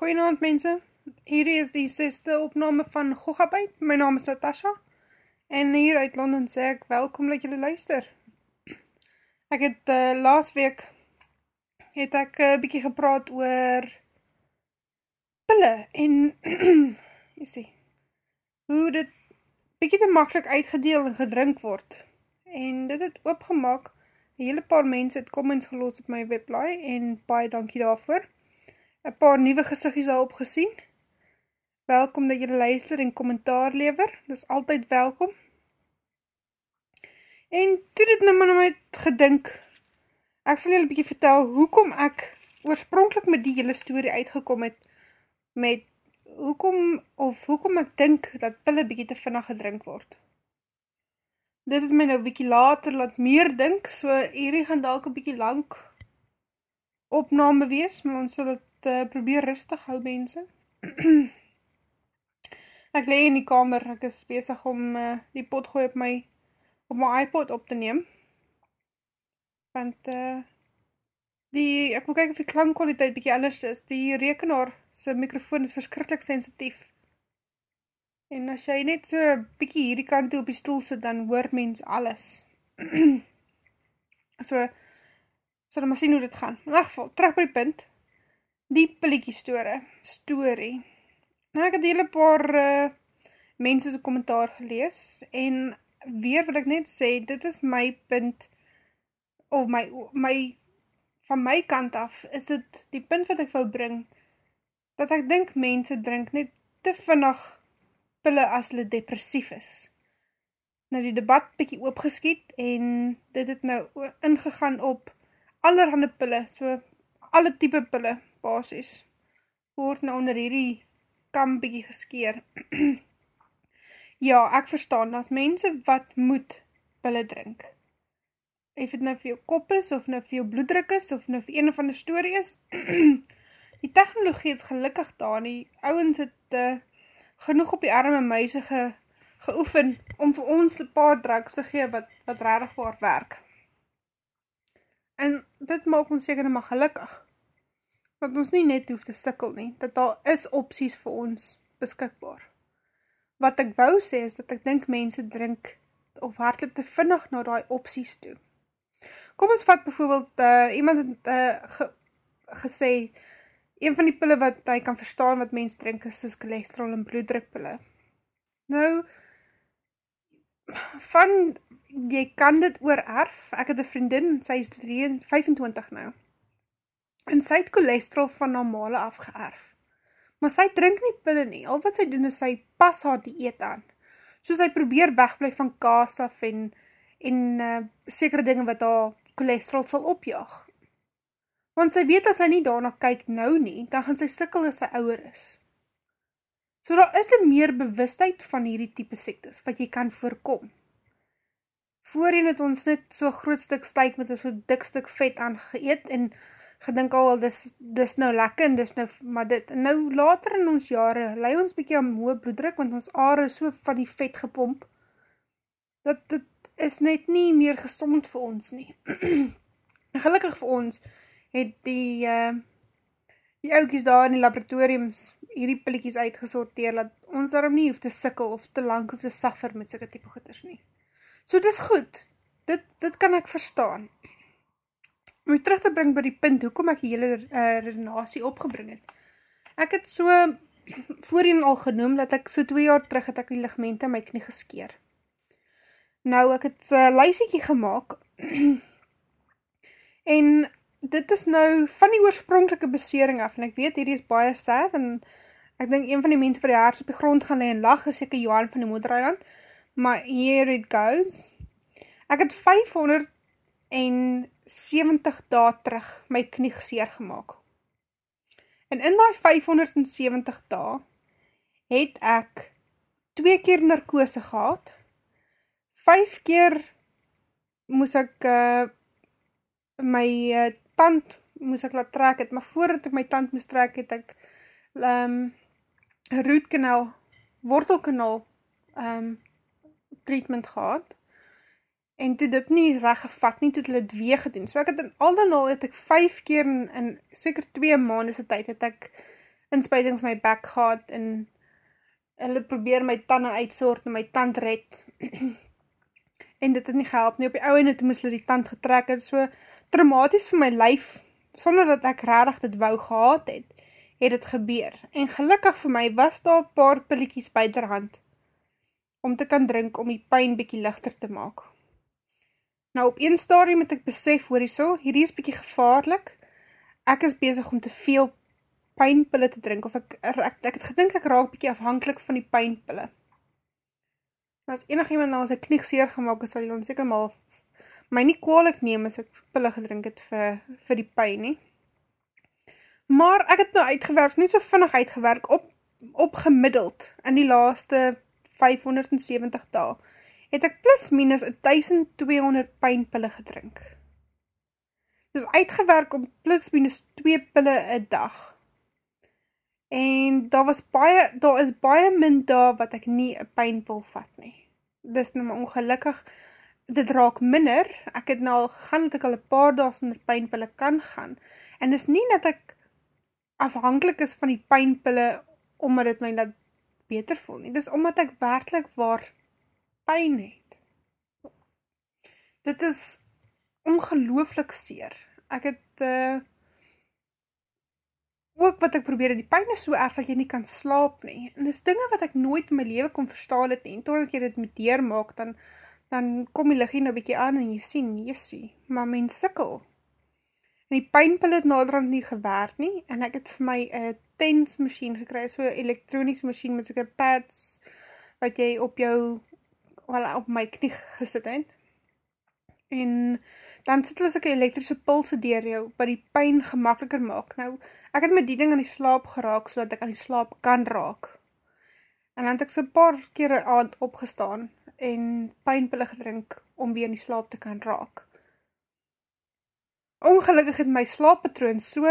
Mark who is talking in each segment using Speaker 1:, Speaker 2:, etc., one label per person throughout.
Speaker 1: Goeienaand mense. Hierdie is die seste opname van Gogabait. My naam is Natasha. En hier uit Londen sê ek welkom dat julle luister. Ek het uh, laas week het ek 'n uh, bietjie gepraat oor pille en jy sien hoe dit bietjie te maklik uitgedeel en gedrink word. En dit het oopgemaak. 'n Hele paar mense het comments gelos op my webblaai en baie dankie daarvoor. 'n paar nuwe gesiggies daarop gesien. Welkom dat julle luister en kommentaar lewer. Dis altyd welkom. En toe dit nou maar my gedink, ek sal julle 'n bietjie vertel hoekom ek oorspronklik met die hele storie uitgekom het met hoekom of hoekom ek dink dat pille bietjie te vinnig gedrink word. Dit het my nou bietjie later laat meer dink, so hierdie gaan dalk 'n bietjie lank opname wees, maar ons sal dit uh, probeer rustig hou mense. ek lê in die kamer, ek is besig om uh, die potgooi op my op my iPod op te neem. Want uh, die ek wil kyk of die klankkwaliteit bietjie anders is. Die rekenaar se mikrofoon is verskriklik sensitief. En as jy net so bietjie hierdie kant toe op die stoel sit, dan hoor mens alles. so sal maar sien hoe dit gaan. In elk geval, terug by die punt die pilletjie story, story. Nou ek het hele paar uh, mense se kommentaar gelees en weer wil ek net sê dit is my punt of my my van my kant af is dit die punt wat ek wou bring dat ek dink mense drink net te vinnig pille as hulle depressief is. Nou die debat bietjie oopgeskiet en dit het nou ingegaan op allerhande pille, so alle tipe pille basis word nou onder hierdie kam bietjie geskeer. ja, ek verstaan, as mense wat moet pille drink. Of dit nou vir jou kop is, of nou vir jou bloeddruk is, of nou vir een of ander story is. die technologie het gelukkig daar, die ouwens het uh, genoeg op die arme muise ge, geoefen om vir ons een paar drugs te gee wat, wat rarig waar werk. En dit maak ons seker nou maar gelukkig dat ons nie net hoef te sikkel nie, dat daar is opties vir ons beskikbaar. Wat ek wou sê is dat ek dink mense drink of hardloop te vinnig na die opties toe. Kom ons vat bijvoorbeeld, uh, iemand het uh, ge, gesê, een van die pille wat hy kan verstaan wat mens drink is soos cholesterol en bloeddrukpille. Nou, van, jy kan dit oorerf, ek het een vriendin, sy is 25 nou, en sy het cholesterol van normale afgeërf. Maar sy drink nie pille nie, al wat sy doen is sy pas haar dieet aan. So sy probeer wegblijf van kaas af en, en uh, sekere dinge wat haar cholesterol sal opjaag. Want sy weet as sy nie daarna kyk nou nie, dan gaan sy sikkel as sy ouwer is. So daar is een meer bewustheid van hierdie type sektes, wat jy kan voorkom. Voorheen het ons net so groot stuk stuik met so dik stuk vet aangeëet en gedink al, dis, dis nou lekker en dis nou, maar dit, nou later in ons jare, lei ons bykie aan hoë bloeddruk, want ons aarde is so van die vet gepomp, dat dit is net nie meer gezond vir ons nie. Gelukkig vir ons, het die, uh, die oukies daar in die laboratoriums, hierdie pillekies uitgesorteer, dat ons daarom nie hoef te sikkel, of te lang hoef te suffer met sikke type goeders nie. So dis goed, dit, dit kan ek verstaan, om my terug te bring by die punt, hoekom ek die hele uh, redenatie opgebring het. Ek het so voorheen al genoem, dat ek so twee jaar terug het ek die ligmente in my knie geskeer. Nou, ek het uh, luisiekie gemaakt, en dit is nou van die oorspronkelike besering af, en ek weet, hierdie is baie sad, en ek dink een van die mense vir die haars op die grond gaan leen lach, is ek Johan van die Moedereiland, maar here it goes. Ek het 500 en 70 dae terug my knie geseer gemaakt. En in die 570 dae het ek twee keer narkose gehad, vijf keer moes ek uh, my uh, tand moes ek laat trek het, maar voordat ek my tand moes trek het ek um, rootkanaal, wortelkanaal um, treatment gehad en toe dit nie recht gevat nie, toe hulle het weegedoen. So ek het in al dan al, het ek vijf keer in, in seker twee maandese tyd, het ek inspuitings my bek gehad en hulle probeer my tande uitsoort en my tand red. en dit het nie gehelp nie. Op die ouene toe moes hulle die tand getrek het. So traumaties vir my lyf, sonder dat ek rarig dit wou gehad het, het het gebeur. En gelukkig vir my was daar paar pilliekies buiterhand om te kan drink om die pijn bykie lichter te maak. Nou op een stadium het ek besef, hoor jy so, hierdie is bykie gevaarlik. Ek is bezig om te veel pijnpille te drink, of ek, ek, ek het gedink ek raak bykie afhankelijk van die pijnpille. Maar as enig iemand nou as ek knieg seer gemaakt, sal jy dan seker maar my nie kwalik neem as ek pille gedrink het vir, vir die pijn nie. Maar ek het nou uitgewerkt, nie so vinnig uitgewerkt, op, op gemiddeld in die laaste 570 dae, het ek plus minus 1200 pijnpille gedrink. Dus uitgewerk om plus minus 2 pille een dag, en daar was baie, daar is baie min daar wat ek nie een pijnpil vat nie. Dis nou maar ongelukkig, dit raak minder, ek het nou al gegaan, dat ek al een paar daas onder pijnpille kan gaan, en dis nie dat ek afhankelijk is van die pijnpille, omdat het my dat beter voel nie, dis omdat ek werkelijk waar pijn het. Dit is ongelooflik seer. Ek het, uh, ook wat ek probeer, die pijn is so erg dat jy nie kan slaap nie, en dis dinge wat ek nooit in my leven kon verstaan het nie, en totdat jy dit met deur maak, dan, dan kom die ligie nou bykie aan, en jy sien, jesie, maar mens sikkel. En die pijnpil het naderhand nie gewaard nie, en ek het vir my een tens machine gekry, so elektronies machine, met soke pads, wat jy op jou, wel, op my knie gesit het, en dan sit hulle soke elektrische pulse dier jou, wat die pijn gemakkeliker maak. Nou, ek het met die ding aan die slaap geraak, so ek aan die slaap kan raak. En dan het ek so paar keer aand opgestaan, en pijnpille gedrink, om weer in die slaap te kan raak. Ongelukkig het my slaappatroon so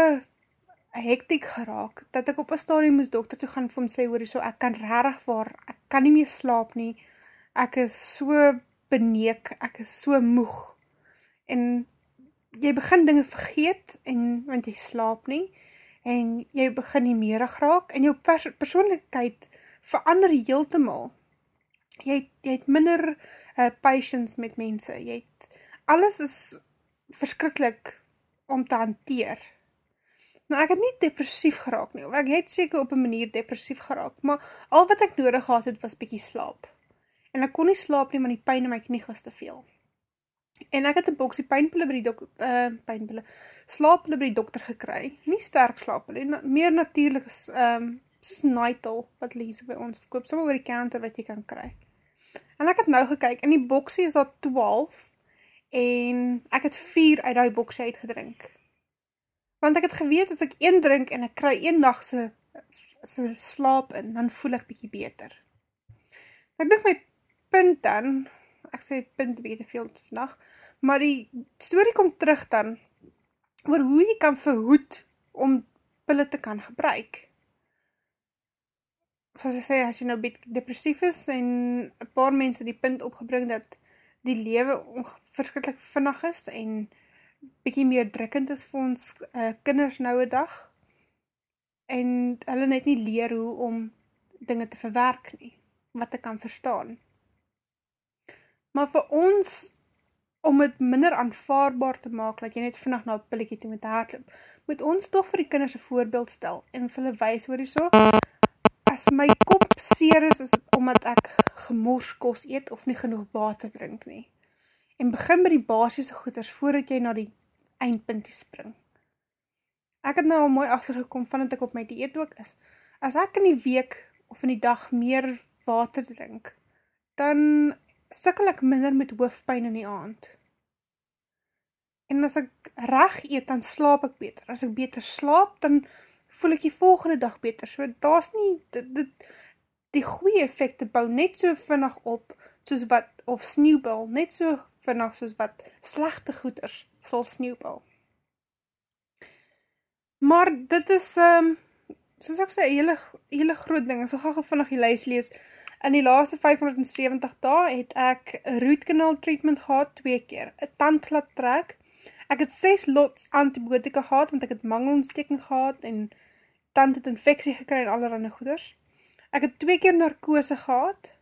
Speaker 1: hektiek geraak, dat ek op een stadium moes dokter toe gaan vir hom sê, hoor, so ek kan rarig waar, ek kan nie meer slaap nie, ek is so beneek, ek is so moeg, en jy begin dinge vergeet, en, want jy slaap nie, en jy begin nie meer raak, en jou pers persoonlijkheid verander heel te mal. Jy, jy het minder uh, patience met mense, jy het, alles is verskrikkelijk om te hanteer. Nou, ek het nie depressief geraak nie, ek het seker op een manier depressief geraak, maar al wat ek nodig gehad het, was bykie slaap. En ek kon nie slaap nie, maar die pijn in my knie was te veel. En ek het een boksie pijnpille by die dokter, uh, pijnpille, slaappille by die dokter gekry, nie sterk slaappille, meer natuurlijk is, um, soos Nightel, wat lees by ons verkoop, sommer oor die counter wat jy kan kry. En ek het nou gekyk, in die boksie is dat 12, en ek het 4 uit die boksie uitgedrink. Want ek het geweet, as ek 1 drink, en ek kry 1 nachtse slaap in, dan voel ek bykie beter. Ek dink my punt dan, ek sê punt beetje te veel vandag, maar die story kom terug dan, oor hoe jy kan verhoed om pille te kan gebruik. Soos ek sê, as jy nou depressief is, en een paar mense die punt opgebring dat die lewe verskrikkelijk vinnig is, en bykie meer drukkend is vir ons uh, kinders nou een dag, en hulle net nie leer hoe om dinge te verwerk nie, wat ek kan verstaan. Maar vir ons, om het minder aanvaarbaar te maak, dat jy net vannacht na een pillekie toe met hardloop, moet ons toch vir die kinders een voorbeeld stel, en vir hulle wees, hoor jy so, as my kop seer is, is omdat ek gemorskos eet, of nie genoeg water drink nie. En begin by die basisse goeders, voordat jy na die eindpunt die spring. Ek het nou al mooi achtergekom, van dat ek op my dieet ook is. As ek in die week, of in die dag, meer water drink, dan sikkel ek minder met hoofdpijn in die aand. En as ek reg eet, dan slaap ek beter. As ek beter slaap, dan voel ek die volgende dag beter. So, daar is nie, dit, dit, die goeie effecte bou net so vinnig op, soos wat, of sneeuwbal, net so vinnig soos wat slechte goeders sal sneeuwbal. Maar dit is, um, soos ek sê, hele, hele groot ding, so ga gevinnig die lijst lees, In die laaste 570 dae het ek root canal treatment gehad twee keer. 'n Tandglad trek. Ek het 6 lots antibiotika gehad want ek het mangelontsteking gehad en tand het infectie gekry en allerhande goeders. Ek het twee keer narkose gehad,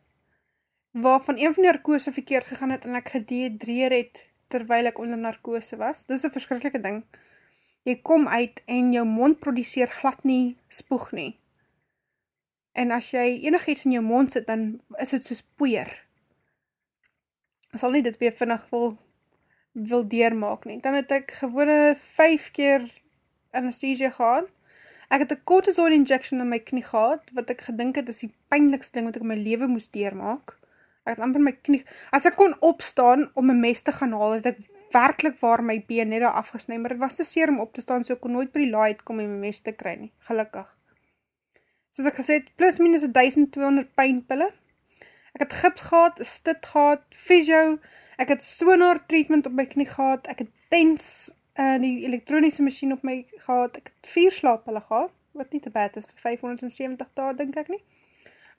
Speaker 1: waarvan een van die narkose verkeerd gegaan het en ek gedehydreer het terwyl ek onder narkose was. Dis 'n verskriklike ding. Jy kom uit en jou mond produseer glad nie spoeg nie. En as jy enigiets in jou mond sit, dan is dit soos poeier. Ek sal nie dit weer vinnig wil wil deurmaak nie. Dan het ek gewone 5 keer anesthesia gehad. Ek het 'n cortisone injection in my knie gehad wat ek gedink het is die pynlikste ding wat ek in my lewe moes deurmaak. Ek het amper my knie as ek kon opstaan om 'n mes te gaan haal, het ek werklik waar my been net daar afgesny, maar dit was te seer om op te staan, so ek kon nooit by die laai uitkom en my mes te kry nie. Gelukkig. Soos ek gesê het, plus minus 1200 pynpille. Ek het gips gehad, 'n stit gehad, physio, ek het sonar treatment op my knie gehad, ek het TENS, uh, die elektroniese machine op my gehad, ek het vier slaappille gehad, wat nie te bad is vir 570 dae, dink ek nie.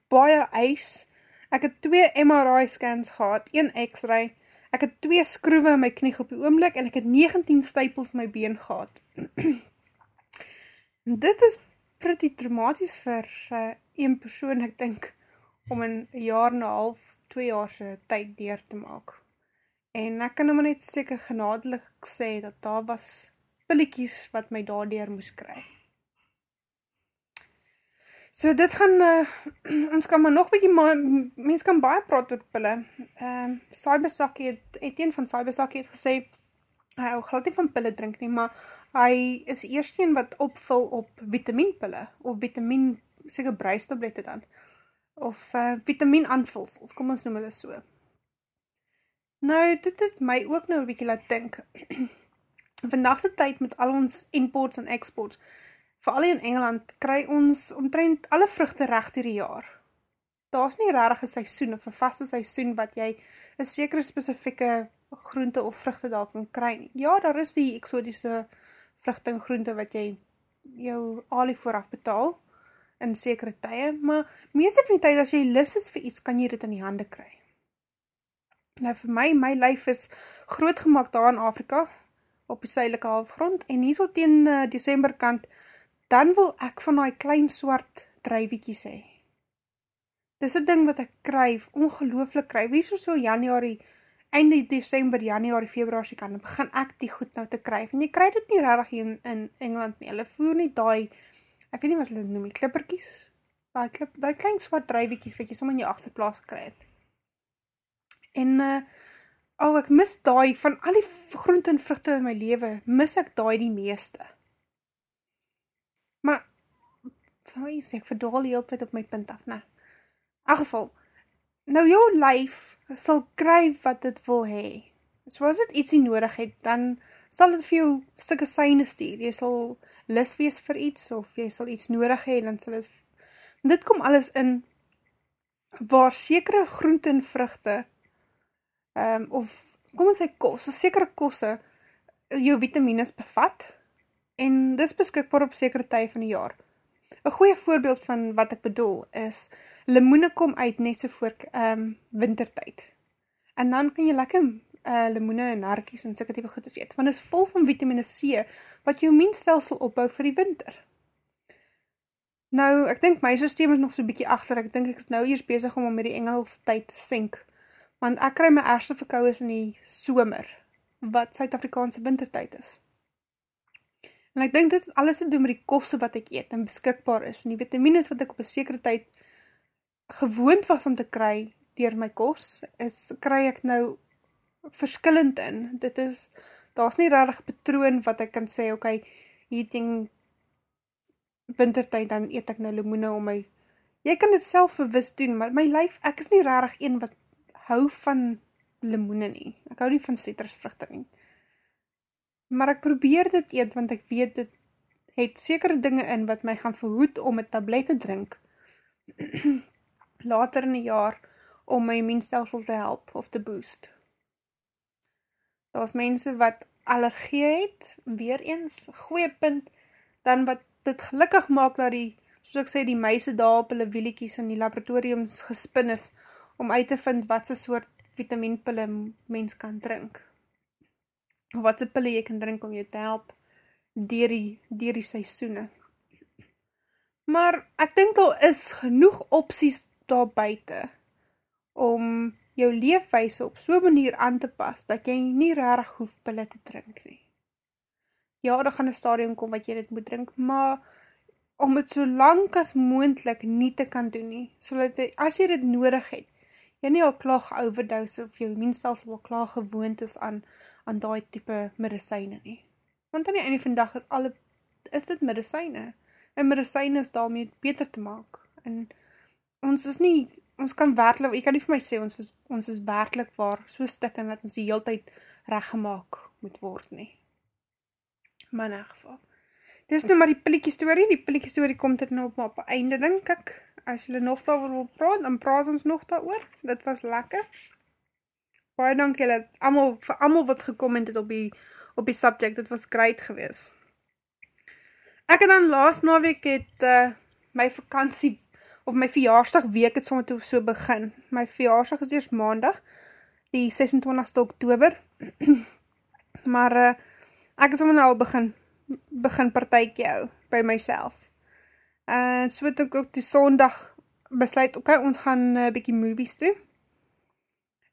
Speaker 1: Baie ijs, ek het twee MRI scans gehad, een x-ray, ek het twee skroewe in my knie op die oomlik, en ek het 19 stapels in my been gehad. dit is pretty traumatisch vir uh, een persoon, ek dink, om in jaar en half, twee jaarse tyd deur te maak. En ek kan nou net seker genadelik sê, dat daar was pillekies wat my daardeur moes kry. So dit gaan, uh, ons kan maar nog maar mens kan baie praat oor pille. Uh, Cybersakkie het, het een van Cybersakkie het gesê, hy hou glad nie van pille drink nie, maar hy is eerst een wat opvul op vitaminpille, of vitamin, seker bruistablette dan, of uh, vitamien aanvulsels, kom ons noem dit so. Nou, dit het my ook nou een bykie laat dink, vandagse tyd met al ons imports en exports, vooral in Engeland, kry ons omtrent alle vruchte recht hierdie jaar. Daar is nie rarig een seisoen of een vaste seisoen wat jy een sekere specifieke groente of vruchte daar kan kry nie. Ja, daar is die exotische vruchte en groente wat jy jou alie vooraf betaal, in sekere tye, maar meeste van die tyd as jy lus is vir iets, kan jy dit in die hande kry. Nou vir my, my lyf is groot gemaakt daar in Afrika, op die suidelike halfgrond, en hier so teen uh, december kant, dan wil ek van die klein swart drijwiekies hee. Dis een ding wat ek kryf, ongelooflik kryf, wie so so januari, einde december, januari, februari kan, dan begin ek die goed nou te kryf, en jy kryf dit nie rarig in, in Engeland nie, hulle voer nie die ek weet nie wat hulle noem die klipperkies, die, klip, die klein swart drijwiekies wat jy som in jou achterplaas gekry het. En, uh, oh, ek mis die, van al die groente en vruchte in my leven, mis ek die die meeste. Maar, jy sê, ek verdwaal tijd op my punt af, ne. Ach geval, nou jou lyf sal kry wat het wil hee. So as het iets nie nodig het, dan sal het vir jou stikke syne stuur. Jy sal lis wees vir iets, of jy sal iets nodig hee, dan sal het... Dit kom alles in waar sekere groente en vruchte, um, of kom ons sê kos, so sekere kosse, jou vitamines bevat, en dis beskikbaar op sekere tye van die jaar. Een goeie voorbeeld van wat ek bedoel is, limoene kom uit net so voor um, wintertijd. En dan kan jy lekker uh, limoene en harkies en sikke type goeders eet, want is vol van vitamine C, wat jou mensstelsel opbou vir die winter. Nou, ek dink my systeem is nog so bykie achter, ek dink ek is nou eers bezig om om met die Engelse tyd te sink, want ek kry my eerste verkouwes in die somer, wat Suid-Afrikaanse wintertyd is. En ek dink dit alles te doen met die kosse wat ek eet en beskikbaar is, en die vitamines wat ek op een sekere tyd gewoond was om te kry dier my kos, is, kry ek nou verskillend in. Dit is, daar is nie rarig patroon wat ek kan sê, ok, eating wintertijd, dan eet ek nou limoene om my, jy kan dit self bewust doen, maar my lyf, ek is nie rarig een wat hou van limoene nie. Ek hou nie van citrusvruchte nie. Maar ek probeer dit eet, want ek weet dit het sekere dinge in wat my gaan verhoed om een tablet te drink later in die jaar om my immuunstelsel te help of te boost daar is mense wat allergie het, weer eens, goeie punt, dan wat dit gelukkig maak dat die, soos ek sê, die meise daar op hulle wieliekies in die laboratoriums gespin is, om uit te vind wat sy soort vitaminpille mens kan drink. Wat sy pille jy kan drink om jy te help dier die, dier die seisoene. Maar ek dink daar is genoeg opties daar buite om jou leefwyse op so 'n manier aan te pas dat jy nie regtig hoef pille te drink nie. Ja, daar gaan 'n stadium kom wat jy dit moet drink, maar om dit so lank as moontlik nie te kan doen nie, sodat as jy dit nodig het, jy nie al klaar geoverdose of jou immuunstelsel al klaar gewoond is aan aan daai tipe medisyne nie. Want aan die einde van die dag is alle is dit medisyne. En medisyne is daarmee beter te maak. En ons is nie ons kan werklik, ek kan nie vir my sê ons is, ons is werklik waar so stikken dat ons die heel tyd reggemaak moet word nie. Maar in geval. Dis nou maar die pilletjie storie, die pilletjie storie kom dit nou op maar op einde dink ek. As julle nog daaroor wil praat, dan praat ons nog daaroor. Dit was lekker. Baie dankie julle almal vir almal wat gekom het op die op die subject. Dit was great geweest. Ek het dan laas naweek het uh, my vakansie of my verjaarsdag week het sommer toe so begin. My verjaarsdag is eers maandag, die 26ste Oktober. maar uh, ek is sommer nou al begin begin partytjie hou by myself. En uh, so het ek ook toe Sondag besluit, okay, ons gaan 'n uh, bietjie movies toe.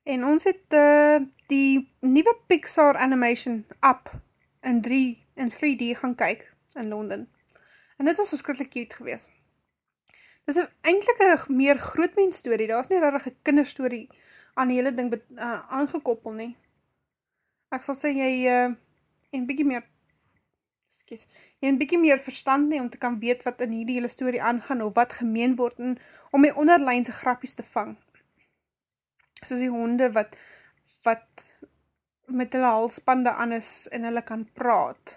Speaker 1: En ons het uh, die nuwe Pixar animation app in 3 in 3D gaan kyk in Londen. En dit was verskriklik cute geweest. Dis eintlik 'n meer grootmens storie. Daar's nie regtig 'n kinderstorie aan die hele ding uh, aangekoppel nie. Ek sal sê jy uh en bietjie meer skus. Jy 'n bietjie meer verstand nie om te kan weet wat in hierdie hele storie aangaan of wat gemeen word en om die onderlynse grappies te vang. Soos die honde wat wat met hulle halsbande aan is en hulle kan praat.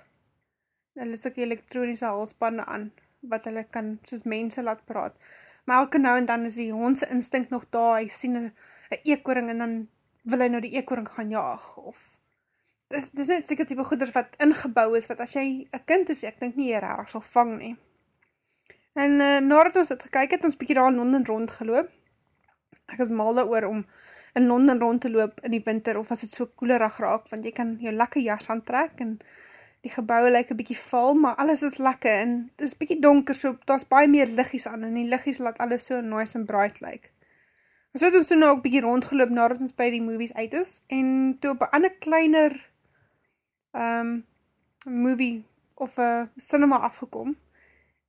Speaker 1: Hulle het sulke elektroniese halsbande aan wat hulle kan soos mense laat praat. Maar elke nou en dan is die hond se instink nog daar. Hy sien 'n eekoring en dan wil hy nou die eekoring gaan jaag of dis dis net seker tipe goeders wat ingebou is wat as jy 'n kind is, ek dink nie jy regtig sal vang nie. En uh, nadat ons dit gekyk het, ons bietjie daar in Londen rondgeloop. Ek is mal daaroor om in Londen rond te loop in die winter of as dit so koelerig raak want jy kan jou lekker jas aantrek en die gebouwe lyk 'n bietjie val, maar alles is lekker en dit is bietjie donker, so daar's baie meer liggies aan en die liggies laat alles so nice and bright lyk. Ons het ons toe nou ook bietjie rondgeloop nadat ons by die movies uit is en toe op 'n ander kleiner um movie of 'n cinema afgekom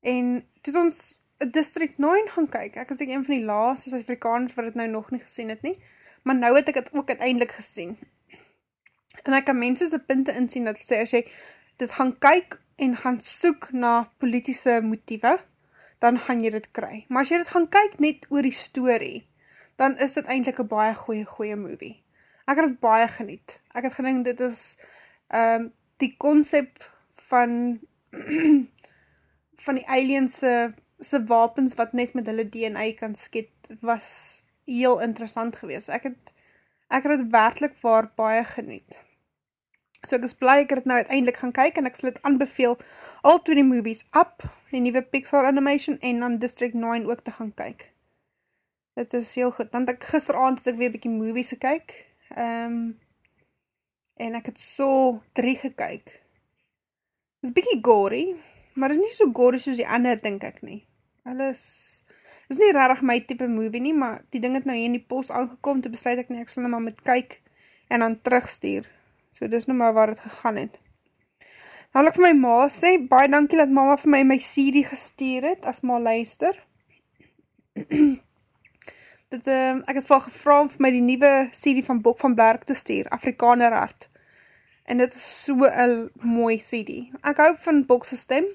Speaker 1: en toe ons District 9 gaan kyk. Ek is ek een van die laaste Suid-Afrikaners wat dit nou nog nie gesien het nie, maar nou het ek dit ook uiteindelik gesien. En ek kan mense se punte insien dat sê as jy dit gaan kyk en gaan soek na politiese motiewe, dan gaan jy dit kry. Maar as jy dit gaan kyk net oor die storie, dan is dit eintlik 'n baie goeie goeie movie. Ek het dit baie geniet. Ek het gedink dit is ehm um, die konsep van van die aliens se se wapens wat net met hulle DNA kan skiet was heel interessant geweest. Ek het ek het dit werklik waar baie geniet. So ek is bly ek het nou uiteindelik gaan kyk en ek sal dit aanbeveel al twee die movies Up, die nuwe Pixar animation en dan District 9 ook te gaan kyk. Dit is heel goed. Dan ek gisteraand het ek weer 'n bietjie movies gekyk. Ehm um, en ek het so 3 gekyk. Dit is bietjie gory, maar dit is nie so gory soos die ander dink ek nie. Alles is nie regtig my tipe movie nie, maar die ding het nou hier in die pos aangekom te besluit ek net ek sal net maar met kyk en dan terugstuur. So dis nou maar waar het gegaan het. Nou wil ek vir my ma sê, baie dankie dat mama vir my my CD gestuur het, as ma luister. dit, um, ek het vir gevra om vir my die nieuwe CD van Bok van Berg te stuur, Afrikaner Hart. En dit is so een mooi CD. Ek hou van Bokse stem,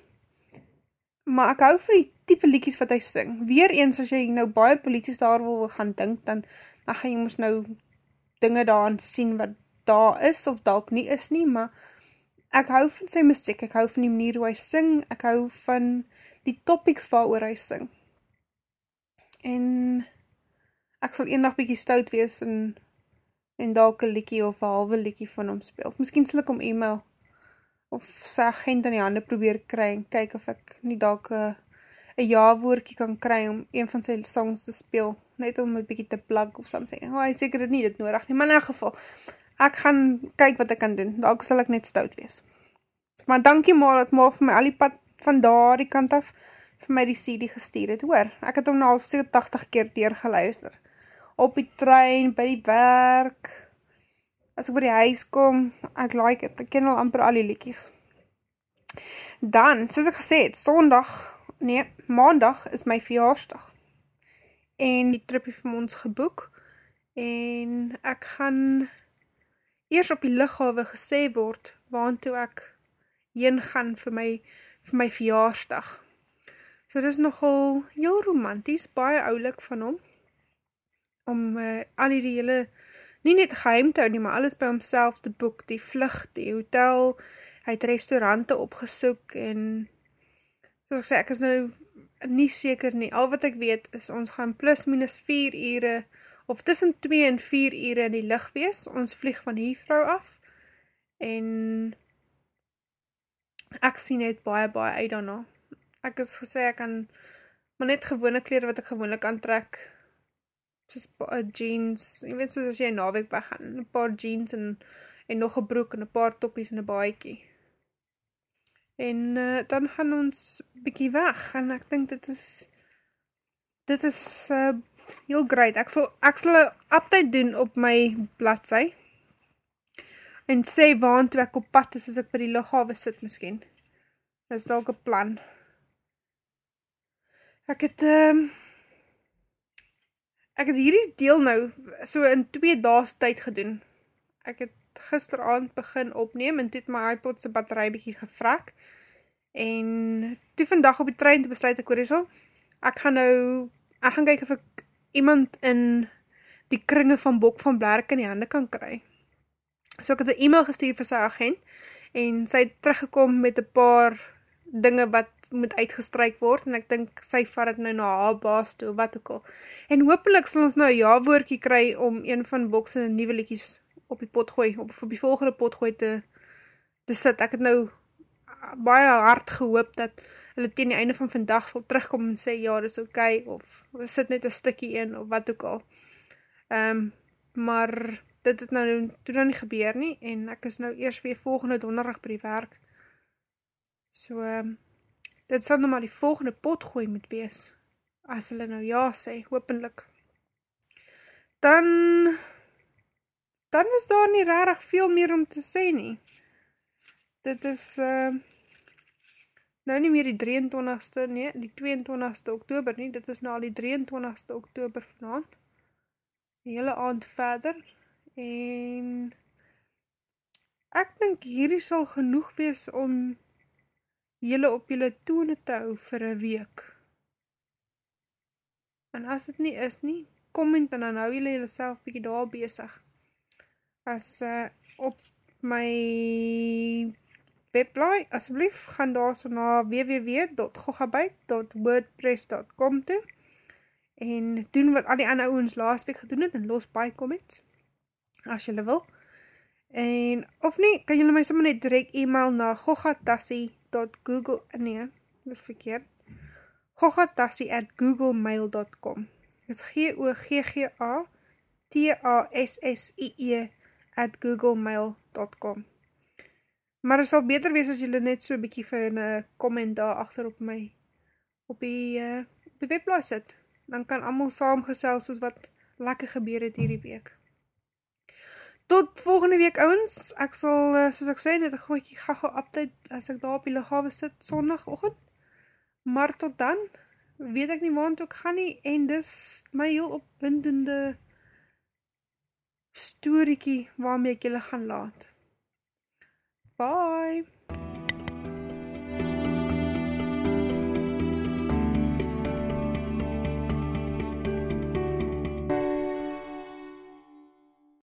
Speaker 1: maar ek hou van die type liekies wat hy sing. Weer eens, as jy nou baie polities daar wil gaan dink, dan, dan gaan jy moes nou dinge daarin sien wat daar is of dalk nie is nie, maar ek hou van sy muziek, ek hou van die manier hoe hy sing, ek hou van die topics waar oor hy sing. En ek sal een dag bykie stout wees en, en dalk een liekie of een halve liekie van hom speel. Of miskien sal ek om e-mail of sy agent aan die hande probeer kry en kyk of ek nie dalk een ja-woordkie kan kry om een van sy songs te speel, net om een bykie te plug of something. Oh, hy seker dit nie dit nodig nie, maar in geval, ek gaan kyk wat ek kan doen, dalk sal ek net stout wees. Maar dankie maar dat maar vir my al die pad van daar die kant af, vir my die CD gestuur het, hoor. Ek het hom nou al 80 keer deurgeluister. Op die trein, by die werk, as ek by die huis kom, ek like het, ek ken al amper al die liedjies. Dan, soos ek gesê het, sondag, nee, maandag is my verjaarsdag. En die tripie vir ons geboek, en ek gaan eers op die lichawe gesê word, waantoe ek heen gaan vir my, vir my verjaarsdag. So dit is nogal heel romanties, baie oulik van hom, om uh, al die hele, nie net geheim te hou nie, maar alles by homself te boek, die vlucht, die hotel, hy het restaurante opgesoek, en soos ek sê, ek is nou nie seker nie, al wat ek weet is, ons gaan plus minus 4 ure, of tussen 2 en 4 ure in die licht wees, ons vlieg van vrou af, en ek sien net baie baie uit daarna, ek is gesê, ek kan maar net gewone kleren wat ek gewoonlik aantrek, soos uh, jeans, jy weet soos as jy naweek weggaan, een paar jeans en, en nog een broek en een paar toppies en een baiekie. En uh, dan gaan ons bykie weg, en ek dink dit is, dit is uh, heel great. Ek sal, ek sal een update doen op my bladzij, en sê waan toe ek op pad is, as ek by die luchthaven sit miskien. Dit is dalk een plan. Ek het um, ek het hierdie deel nou so in 2 daes tyd gedoen. Ek het gisteravond begin opneem en toe het my iPod se battery bietjie gevrek. En toe vandag op die trein te besluit ek hoor hierso, ek gaan nou ek gaan kyk of ek iemand in die kringe van Bok van Blerk in die hande kan kry. So ek het 'n e-mail gestuur vir sy agent en sy het teruggekom met 'n paar dinge wat moet uitgestryk word, en ek dink sy vat het nou na haar baas toe, wat ook al. En hoopelik sal ons nou een ja-woordkie kry om een van Boks en nieuwe liedjes op die pot gooi, op, op die volgende pot gooi te, te sit. Ek het nou baie hard gehoop dat hulle teen die einde van vandag sal terugkom en sê, ja, dit is ok, of sit net een stikkie in, of wat ook al. Um, maar dit het nou toen nou nie gebeur nie, en ek is nou eers weer volgende donderdag by die werk. So, um, dit sal nou maar die volgende pot gooi moet wees, as hulle nou ja sê, hopelik. Dan, dan is daar nie rarig veel meer om te sê nie. Dit is, uh, nou nie meer die 23ste, nee, die 22ste oktober nie, dit is nou al die 23ste oktober vanavond, die hele aand verder, en ek dink hierdie sal genoeg wees om jylle op jylle tone te hou vir een week. En as het nie is nie, comment en dan hou jylle jylle self bykie daar bezig. As uh, op my webblaai, asblief, gaan daar so na www.gogabyte.wordpress.com toe en doen wat al die ander ouwens laas week gedoen het en los baie comments, as jylle wil. En, of nie, kan jylle my sommer net direct e-mail na gogatassie.com google nee, dis verkeerd. gogatassie at googlemail.com Dit is G-O-G-G-A T-A-S-S-I-E at googlemail.com Maar het sal beter wees as julle net so bykie vir een comment daar achter op my op die, uh, op die webblad sit. Dan kan allemaal saamgesel soos wat lekker gebeur het hierdie week tot volgende week ouwens, ek sal, uh, soos ek sê, net een gooitje gaga update, as ek daar op die lichawe sit, sondagochtend, maar tot dan, weet ek nie waant ook gaan nie, en dis my heel opwindende storiekie, waarmee ek julle gaan laat. Bye!